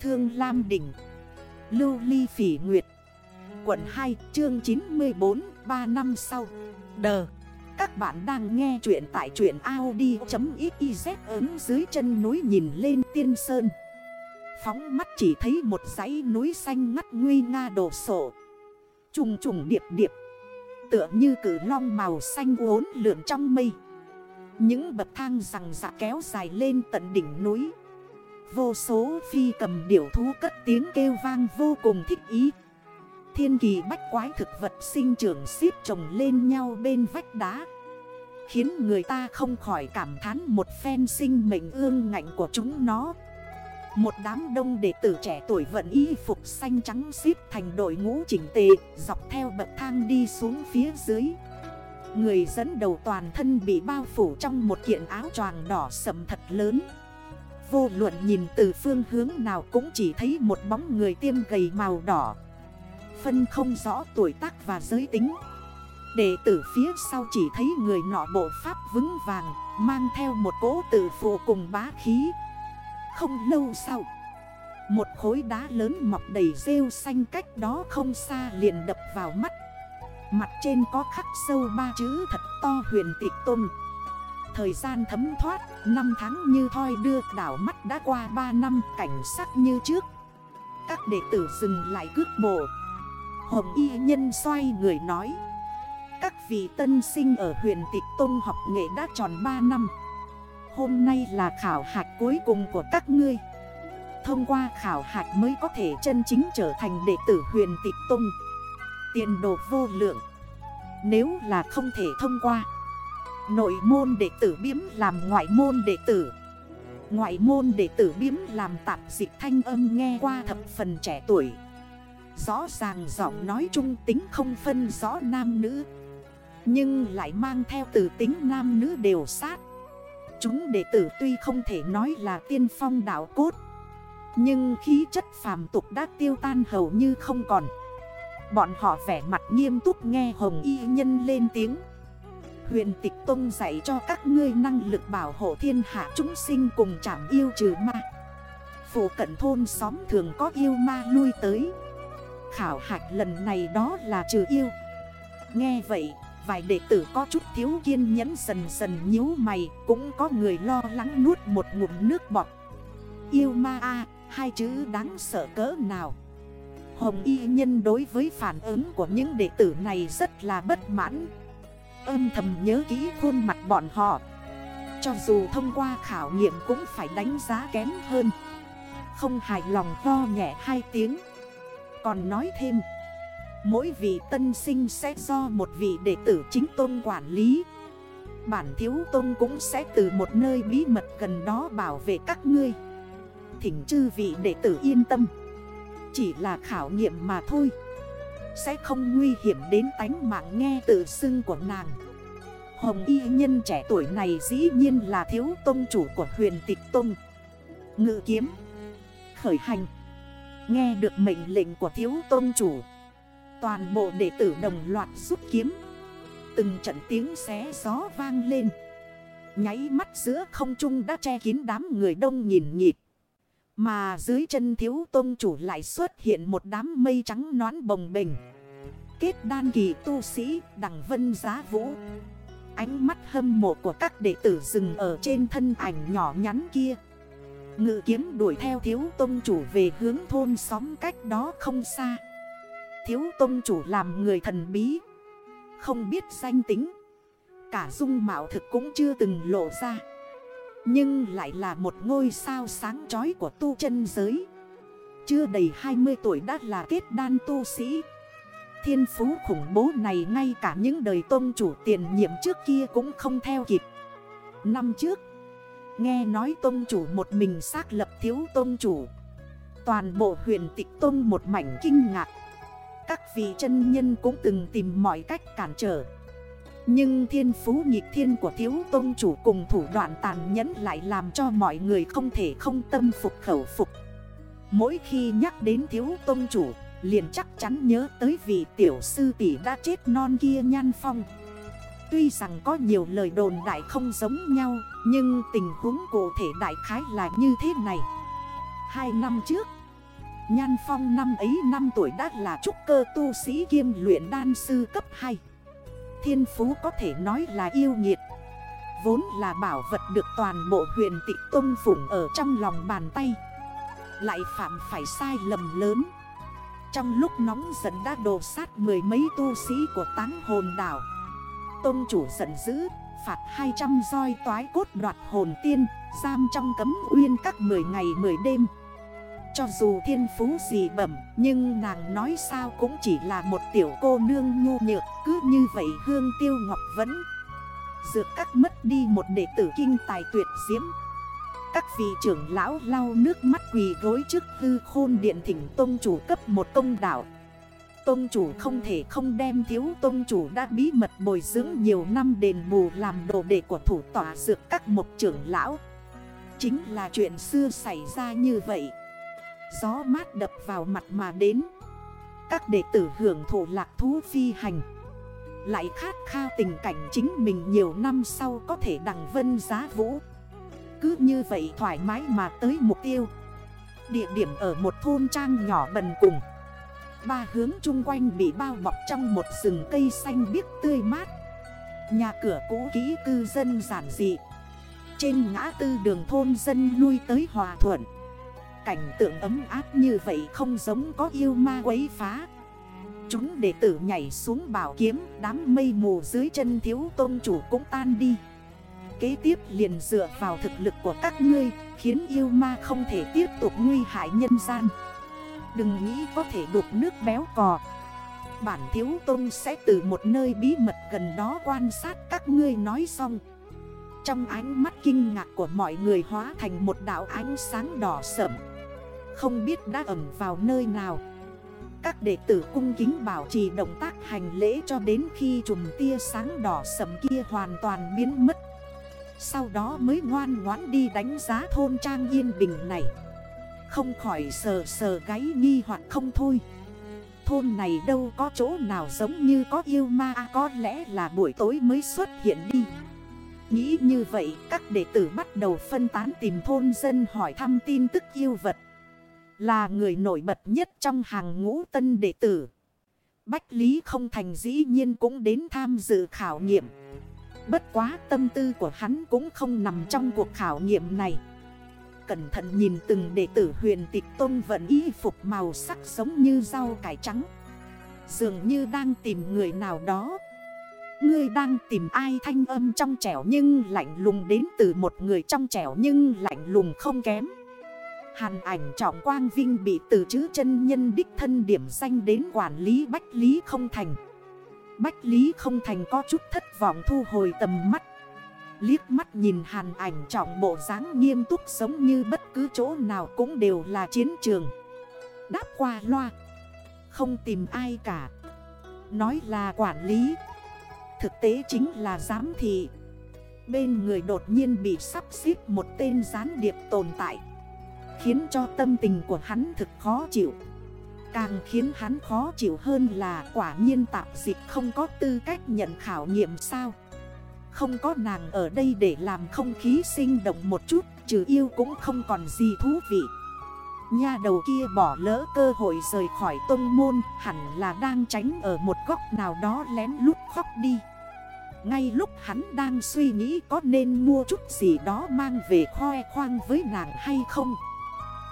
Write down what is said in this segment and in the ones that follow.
Thương Lam Đỉnh. Lưu Ly Phỉ Nguyệt. Quận 2 chương 94 3 năm sau. Đờ. Các bạn đang nghe chuyện tại chuyện Audi.xyz ứng dưới chân núi nhìn lên tiên sơn. Phóng mắt chỉ thấy một dãy núi xanh ngắt nguy nga đổ sổ Trùng trùng điệp điệp. Tựa như cử long màu xanh uốn lượn trong mây. Những bậc thang rằng dạ kéo dài lên tận đỉnh núi. Vô số phi cầm điểu thú cất tiếng kêu vang vô cùng thích ý. Thiên kỳ bách quái thực vật sinh trưởng xếp trồng lên nhau bên vách đá. Khiến người ta không khỏi cảm thán một phen sinh mệnh ương ngạnh của chúng nó. Một đám đông đệ tử trẻ tuổi vận y phục xanh trắng xếp thành đội ngũ chỉnh tề, Dọc theo bậc thang đi xuống phía dưới. Người dẫn đầu toàn thân bị bao phủ trong một kiện áo choàng đỏ sầm thật lớn. Vô luận nhìn từ phương hướng nào cũng chỉ thấy một bóng người tiêm gầy màu đỏ. Phân không rõ tuổi tác và giới tính. Đệ tử phía sau chỉ thấy người nọ bộ pháp vững vàng, Mang theo một cỗ tử phụ cùng bá khí. Không lâu sau, Một khối đá lớn mọc đầy rêu xanh cách đó không xa liền đập vào mắt. Mặt trên có khắc sâu ba chữ thật to huyền tịch tôn. Thời gian thấm thoát, năm tháng như thoi đưa đảo mắt đã qua 3 năm cảnh sắc như trước. Các đệ tử dừng lại cước bộ. Hồng y nhân xoay người nói Các vị tân sinh ở huyện Tịch Tông học nghệ đã tròn 3 năm. Hôm nay là khảo hạch cuối cùng của các ngươi. Thông qua khảo hạch mới có thể chân chính trở thành đệ tử huyền Tịch Tông Tiền đồ vô lượng. Nếu là không thể thông qua Nội môn đệ tử biếm làm ngoại môn đệ tử. Ngoại môn đệ tử biếm làm tạp dịch thanh âm nghe qua thập phần trẻ tuổi. Rõ ràng giọng nói trung tính không phân rõ nam nữ. Nhưng lại mang theo từ tính nam nữ đều sát. Chúng đệ tử tuy không thể nói là tiên phong đạo cốt, Nhưng khí chất phàm tục đã tiêu tan hầu như không còn. Bọn họ vẻ mặt nghiêm túc nghe Hồng Y Nhân lên tiếng. Huyền tịch tông dạy cho các ngươi năng lực bảo hộ thiên hạ chúng sinh cùng chảm yêu trừ ma. Phủ cận thôn xóm thường có yêu ma lui tới. Khảo hạch lần này đó là trừ yêu. Nghe vậy, vài đệ tử có chút thiếu kiên nhẫn dần dần nhíu mày Cũng có người lo lắng nuốt một ngụm nước bọt. Yêu ma a hai chữ đáng sợ cỡ nào? Hồng y nhân đối với phản ứng của những đệ tử này rất là bất mãn. Âm thầm nhớ kỹ khuôn mặt bọn họ. Cho dù thông qua khảo nghiệm cũng phải đánh giá kém hơn. Không hài lòng to nhẹ hai tiếng. Còn nói thêm, Mỗi vị tân sinh sẽ do một vị đệ tử chính tôn quản lý. Bản thiếu tôn cũng sẽ từ một nơi bí mật gần đó bảo vệ các ngươi. Thỉnh chư vị đệ tử yên tâm. Chỉ là khảo nghiệm mà thôi. Sẽ không nguy hiểm đến tánh mạng nghe tự xưng của nàng. Hồng y nhân trẻ tuổi này dĩ nhiên là thiếu tôn chủ của huyền tịch tôn Ngự kiếm. Khởi hành. Nghe được mệnh lệnh của thiếu tôn chủ. Toàn bộ đệ tử đồng loạt rút kiếm. Từng trận tiếng xé gió vang lên. Nháy mắt giữa không trung đã che kín đám người đông nhìn nhịp mà dưới chân thiếu tôn chủ lại xuất hiện một đám mây trắng nón bồng bình Kết đan kỳ tu sĩ đằng vân giá vũ. Ánh mắt hâm mộ của các đệ tử dừng ở trên thân ảnh nhỏ nhắn kia. Ngự kiếm đuổi theo thiếu tôn chủ về hướng thôn xóm cách đó không xa. Thiếu tôn chủ làm người thần bí. Không biết danh tính. Cả dung mạo thực cũng chưa từng lộ ra. Nhưng lại là một ngôi sao sáng chói của tu chân giới. Chưa đầy 20 tuổi đã là kết đan tu sĩ. Thiên phú khủng bố này ngay cả những đời tôn chủ tiền nhiệm trước kia cũng không theo kịp. Năm trước, Nghe nói tôn chủ một mình xác lập thiếu tôn chủ. Toàn bộ huyền tịch tôn một mảnh kinh ngạc. Các vị chân nhân cũng từng tìm mọi cách cản trở. Nhưng thiên phú nhịp thiên của thiếu tôn chủ cùng thủ đoạn tàn nhẫn lại làm cho mọi người không thể không tâm phục khẩu phục. Mỗi khi nhắc đến thiếu tôn chủ, Liền chắc chắn nhớ tới vị tiểu sư tỷ đã chết non kia nhan phong. Tuy rằng có nhiều lời đồn đại không giống nhau, Nhưng tình huống cụ thể đại khái là như thế này. Hai năm trước, Nhan Phong năm ấy năm tuổi đã là trúc cơ tu sĩ kiêm luyện đan sư cấp 2 Thiên phú có thể nói là yêu nghiệt. Vốn là bảo vật được toàn bộ huyện tị tung phủng ở trong lòng bàn tay. Lại phạm phải sai lầm lớn. Trong lúc nóng giận đã đổ sát mười mấy tu sĩ của táng hồn đảo. Tông chủ giận dữ, Phạt 200 roi toái cốt đoạt hồn tiên, Giam trong cấm uyên các 10 ngày 10 đêm. Cho dù thiên phú gì bẩm, Nhưng nàng nói sao cũng chỉ là một tiểu cô nương nhu nhược, Cứ như vậy hương tiêu ngọc vẫn Dược các mất đi một đệ tử kinh tài tuyệt diễm. Các vị trưởng lão lau nước mắt quỳ gối trước hư khôn điện thỉnh tôn chủ cấp một công đảo Tôn chủ không thể không đem thiếu tôn chủ đã bí mật bồi dưỡng nhiều năm đền bù làm đồ đệ của thủ tỏa dược các một trưởng lão. Chính là chuyện xưa xảy ra như vậy. Gió mát đập vào mặt mà đến. Các đệ tử hưởng thụ lạc thú phi hành. Lại khát khao tình cảnh chính mình nhiều năm sau có thể đằng vân giá vũ. Cứ như vậy thoải mái mà tới mục tiêu. Địa điểm ở một thôn trang nhỏ bần cùng. Ba hướng chung quanh bị bao bọc trong một rừng cây xanh biếc tươi mát. Nhà cửa cũ kỹ cư dân giản dị. Trên ngã tư đường thôn dân lui tới hòa thuận. Cảnh tượng ấm áp như vậy không giống có yêu ma quấy phá. Chúng đệ tử nhảy xuống bảo kiếm, Đám mây mù dưới chân thiếu tôn chủ cũng tan đi. Kế tiếp liền dựa vào thực lực của các ngươi, Khiến yêu ma không thể tiếp tục nguy hại nhân gian. Đừng nghĩ có thể đục nước béo cò. Bản thiếu tôn sẽ từ một nơi bí mật gần đó quan sát các ngươi nói xong. Trong ánh mắt kinh ngạc của mọi người hóa thành một đảo ánh sáng đỏ sẩm không biết đã ẩm vào nơi nào. Các đệ tử cung kính bảo trì động tác hành lễ cho đến khi chùm tia sáng đỏ sẩm kia hoàn toàn biến mất. Sau đó mới ngoan ngoãn đi đánh giá thôn trang yên bình này. Không khỏi sờ sờ gáy nghi hoặc không thôi. Thôn này đâu có chỗ nào giống như có yêu ma à, Có lẽ là buổi tối mới xuất hiện đi. Nghĩ như vậy các đệ tử bắt đầu phân tán tìm thôn dân hỏi thăm tin tức yêu vật. Là người nổi bật nhất trong hàng ngũ tân đệ tử. Bách Lý không thành dĩ nhiên cũng đến tham dự khảo nghiệm. Bất quá tâm tư của hắn cũng không nằm trong cuộc khảo nghiệm này. Cẩn thận nhìn từng đệ tử huyền tịch tôn vận y phục màu sắc giống như rau cải trắng. Dường như đang tìm người nào đó. Ngươi đang tìm ai thanh âm trong trẻo nhưng lạnh lùng đến từ một người trong trẻo nhưng lạnh lùng không kém. Hàn ảnh trọng quang vinh bị từ chữ chân nhân đích thân điểm danh đến quản lý Bách Lý không thành. Bách Lý không thành có chút thất vọng thu hồi tầm mắt. Liếc mắt nhìn hàn ảnh trọng bộ dáng nghiêm túc giống như bất cứ chỗ nào cũng đều là chiến trường. Đáp qua loa. Không tìm ai cả. Nói là quản lý. Thực tế chính là giám thị. Bên người đột nhiên bị sắp xếp một tên gián điệp tồn tại. Khiến cho tâm tình của hắn thực khó chịu. Càng khiến hắn khó chịu hơn là quả nhiên tạp dịch không có tư cách nhận khảo nghiệm sao. Không có nàng ở đây để làm không khí sinh động một chút, Trừ yêu cũng không còn gì thú vị. Nha đầu kia bỏ lỡ cơ hội rời khỏi tôn môn, Hẳn là đang tránh ở một góc nào đó lén lút khóc đi. Ngay lúc hắn đang suy nghĩ có nên mua chút gì đó mang về khoe khoang với nàng hay không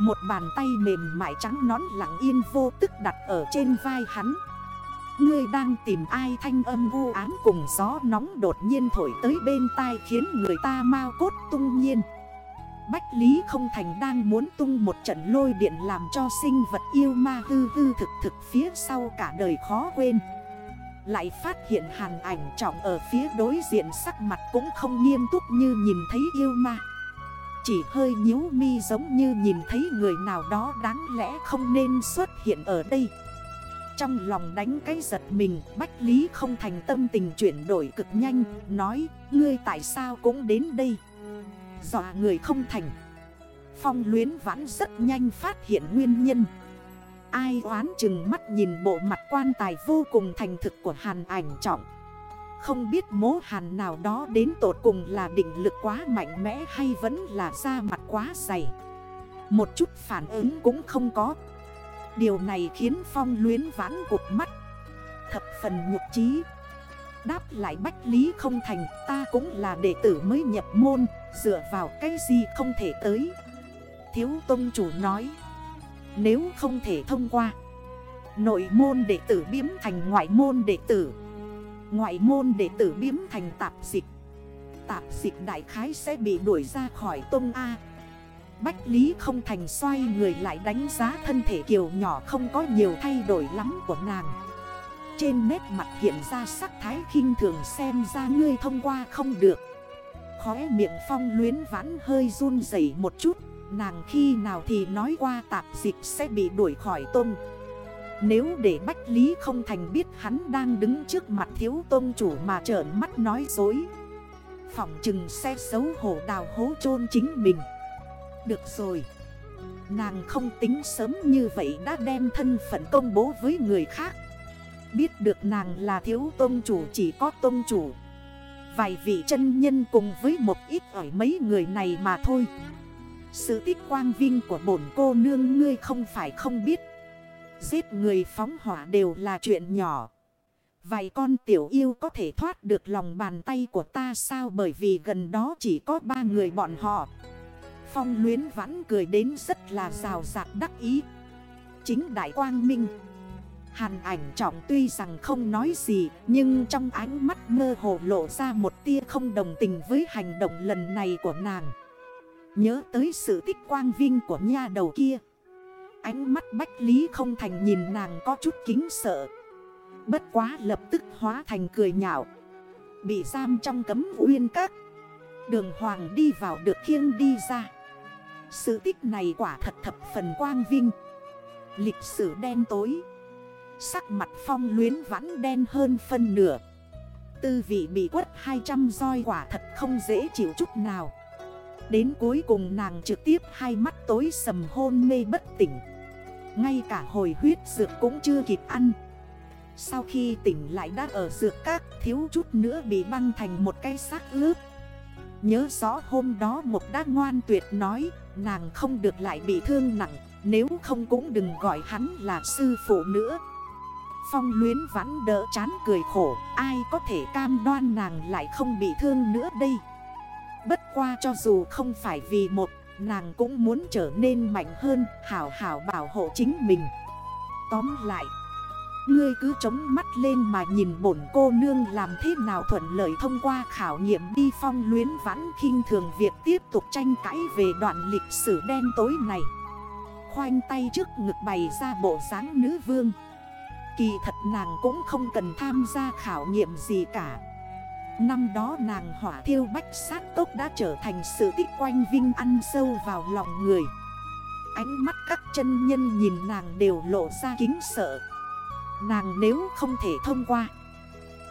một bàn tay mềm mại trắng nón lặng yên vô tức đặt ở trên vai hắn. Ngươi đang tìm ai thanh âm vô ám cùng gió nóng đột nhiên thổi tới bên tai khiến người ta mau cốt tung nhiên. Bách Lý không thành đang muốn tung một trận lôi điện làm cho sinh vật yêu ma hư hư thực thực phía sau cả đời khó quên. Lại phát hiện hàn ảnh trọng ở phía đối diện sắc mặt cũng không nghiêm túc như nhìn thấy yêu ma. Chỉ hơi nhíu mi giống như nhìn thấy người nào đó đáng lẽ không nên xuất hiện ở đây. Trong lòng đánh cái giật mình, Bách Lý không thành tâm tình chuyển đổi cực nhanh, Nói, ngươi tại sao cũng đến đây? Dọa người không thành. Phong luyến vãn rất nhanh phát hiện nguyên nhân. Ai oán chừng mắt nhìn bộ mặt quan tài vô cùng thành thực của hàn ảnh trọng. Không biết mố hàn nào đó đến tột cùng là định lực quá mạnh mẽ hay vẫn là da mặt quá dày. Một chút phản ứng cũng không có. Điều này khiến phong luyến vãn cụt mắt. Thập phần nhục trí. Đáp lại Bách Lý không thành, Ta cũng là đệ tử mới nhập môn, Dựa vào cái gì không thể tới? Thiếu Tông Chủ nói. Nếu không thể thông qua, Nội môn đệ tử biếm thành ngoại môn đệ tử Ngoại môn đệ tử biếm thành tạp dịch. Tạp dịch đại khái sẽ bị đuổi ra khỏi tông A. Bách Lý không thành xoay người lại đánh giá thân thể kiều nhỏ không có nhiều thay đổi lắm của nàng. Trên nét mặt hiện ra sắc thái khinh thường xem ra ngươi thông qua không được. Khóe miệng phong luyến vãn hơi run dậy một chút, Nàng khi nào thì nói qua tạp dịch sẽ bị đuổi khỏi tông. Nếu để Bách Lý không thành biết hắn đang đứng trước mặt thiếu tôn chủ mà trởn mắt nói dối. Phỏng chừng sẽ xấu hổ đào hố chôn chính mình. Được rồi. Nàng không tính sớm như vậy đã đem thân phận công bố với người khác. Biết được nàng là thiếu tôn chủ chỉ có tôn chủ. Vài vị chân nhân cùng với một ít ở mấy người này mà thôi. Sự tích quang vinh của bổn cô nương ngươi không phải không biết. Giết người phóng hỏa đều là chuyện nhỏ Vài con tiểu yêu có thể thoát được lòng bàn tay của ta sao bởi vì gần đó chỉ có ba người bọn họ. Phong luyến vãn cười đến rất là rào rạc đắc ý. Chính Đại Quang Minh. Hàn ảnh trọng tuy rằng không nói gì, Nhưng trong ánh mắt mơ hồ lộ ra một tia không đồng tình với hành động lần này của nàng Nhớ tới sự tích quang vinh của nha đầu kia Ánh mắt bách lý không thành nhìn nàng có chút kính sợ. Bất quá lập tức hóa thành cười nhạo. Bị giam trong cấm uyên các. Đường hoàng đi vào được khiêng đi ra. Sự tích này quả thật thập phần quang vinh. Lịch sử đen tối. Sắc mặt phong luyến vãn đen hơn phân nửa. Tư vị bị quất 200 roi quả thật không dễ chịu chút nào. Đến cuối cùng nàng trực tiếp hai mắt tối sầm hôn mê bất tỉnh. Ngay cả hồi huyết dược cũng chưa kịp ăn. Sau khi tỉnh lại đã ở dược các, thiếu chút nữa bị băng thành một cây xác ướp. Nhớ rõ hôm đó một đã ngoan tuyệt nói, Nàng không được lại bị thương nặng, Nếu không cũng đừng gọi hắn là sư phụ nữa. Phong luyến vắn đỡ chán cười khổ, Ai có thể cam đoan nàng lại không bị thương nữa đây? Bất qua cho dù không phải vì một Nàng cũng muốn trở nên mạnh hơn Hảo hảo bảo hộ chính mình Tóm lại, Ngươi cứ chống mắt lên mà nhìn bổn cô nương làm thế nào thuận lợi thông qua khảo nghiệm đi phong luyến vãn khinh thường việc tiếp tục tranh cãi về đoạn lịch sử đen tối này. Khoanh tay trước ngực bày ra bộ dáng nữ vương. Kỳ thật nàng cũng không cần tham gia khảo nghiệm gì cả. Năm đó nàng hỏa thiêu bách sát tốc đã trở thành sự tích quanh vinh ăn sâu vào lòng người. Ánh mắt các chân nhân nhìn nàng đều lộ ra kính sợ. Nàng nếu không thể thông qua,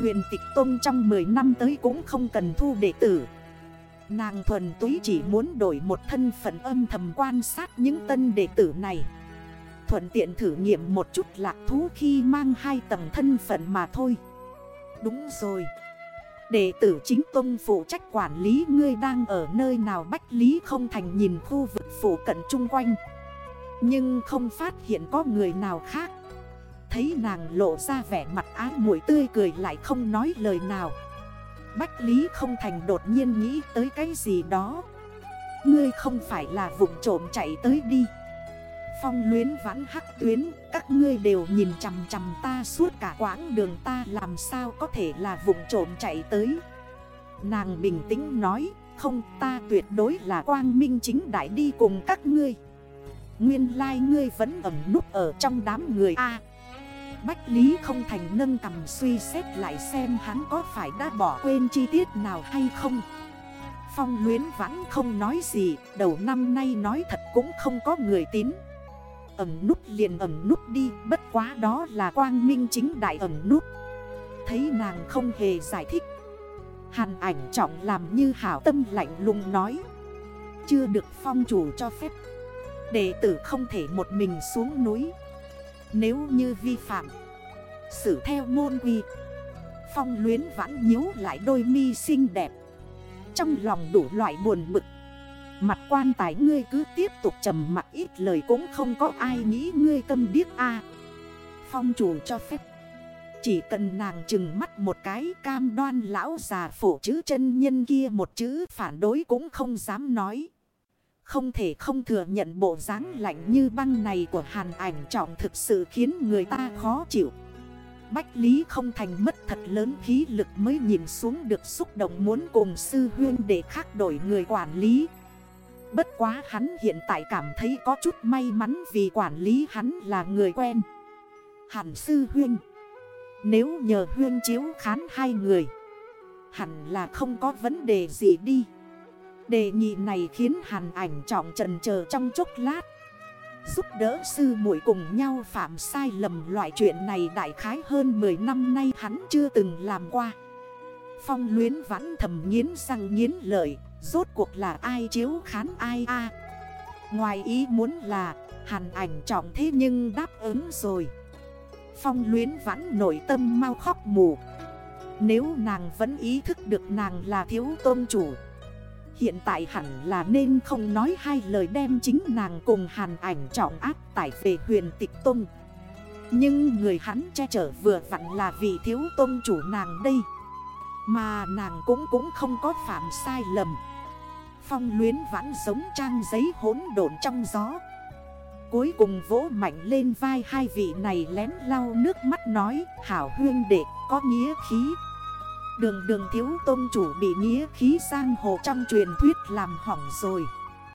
Huyền tịch tôn trong 10 năm tới cũng không cần thu đệ tử Nàng thuần túy chỉ muốn đổi một thân phận âm thầm quan sát những tân đệ tử này Thuận tiện thử nghiệm một chút lạc thú khi mang hai tầng thân phận mà thôi Đúng rồi Đệ tử chính tông phụ trách quản lý ngươi đang ở nơi nào Bách Lý không thành nhìn khu vực phủ cận chung quanh. Nhưng không phát hiện có người nào khác. Thấy nàng lộ ra vẻ mặt ái mũi tươi cười lại không nói lời nào. Bách Lý không thành đột nhiên nghĩ tới cái gì đó. Ngươi không phải là vùng trộm chạy tới đi. Phong luyến vãn hắc tuyến, Các ngươi đều nhìn chằm chằm ta suốt cả quãng đường ta, làm sao có thể là vùng trộm chạy tới? Nàng bình tĩnh nói, Không, ta tuyệt đối là quang minh chính đại đi cùng các ngươi. Nguyên lai like ngươi vẫn ẩm núp ở trong đám người A. Bách Lý không thành nâng cầm suy xét lại xem hắn có phải đã bỏ quên chi tiết nào hay không. Phong luyến vẫn không nói gì, Đầu năm nay nói thật cũng không có người tín. Ẩm nút liền ẩm nút đi, Bất quá đó là quang minh chính đại ẩm nút. Thấy nàng không hề giải thích. Hàn ảnh trọng làm như hảo tâm lạnh lùng nói. Chưa được phong chủ cho phép. Đệ tử không thể một mình xuống núi. Nếu như vi phạm, Xử theo môn quy, Phong luyến vãn nhíu lại đôi mi xinh đẹp. Trong lòng đủ loại buồn bực Mặt quan tài ngươi cứ tiếp tục trầm mặt ít lời cũng không có ai nghĩ ngươi tâm điếc a. Phong chủ cho phép. Chỉ cần nàng chừng mắt một cái, cam đoan lão già phổ chữ chân nhân kia một chữ phản đối cũng không dám nói. Không thể không thừa nhận bộ dáng lạnh như băng này của hàn ảnh trọng thực sự khiến người ta khó chịu. Bách Lý không thành mất thật lớn khí lực mới nhìn xuống được xúc động muốn cùng sư huyên để khác đổi người quản lý. Bất quá hắn hiện tại cảm thấy có chút may mắn vì quản lý hắn là người quen. Hẳn sư huyên. Nếu nhờ huyên chiếu khán hai người. Hẳn là không có vấn đề gì đi. Đề nghị này khiến hàn ảnh trọng trần chờ trong chốc lát. Giúp đỡ sư muội cùng nhau phạm sai lầm loại chuyện này đại khái hơn 10 năm nay hắn chưa từng làm qua. Phong luyến vãn thầm nghiến răng nghiến lợi, rốt cuộc là ai chiếu khán ai a Ngoài ý muốn là, hàn ảnh trọng thế nhưng đáp ứng rồi. Phong luyến vãn nội tâm mau khóc mù. Nếu nàng vẫn ý thức được nàng là thiếu tôn chủ, Hiện tại hẳn là nên không nói hai lời đem chính nàng cùng hàn ảnh trọng áp tải về huyền tịch tôn Nhưng người hắn che chở vừa vặn là vì thiếu tôn chủ nàng đây Mà nàng cũng cũng không có phạm sai lầm Phong luyến vãn giống trang giấy hỗn độn trong gió. Cuối cùng vỗ mạnh lên vai hai vị này lén lau nước mắt nói, Hảo huyên đệ, có nghĩa khí. Đường đường thiếu tôn chủ bị nghĩa khí sang hồ trong truyền thuyết làm hỏng rồi.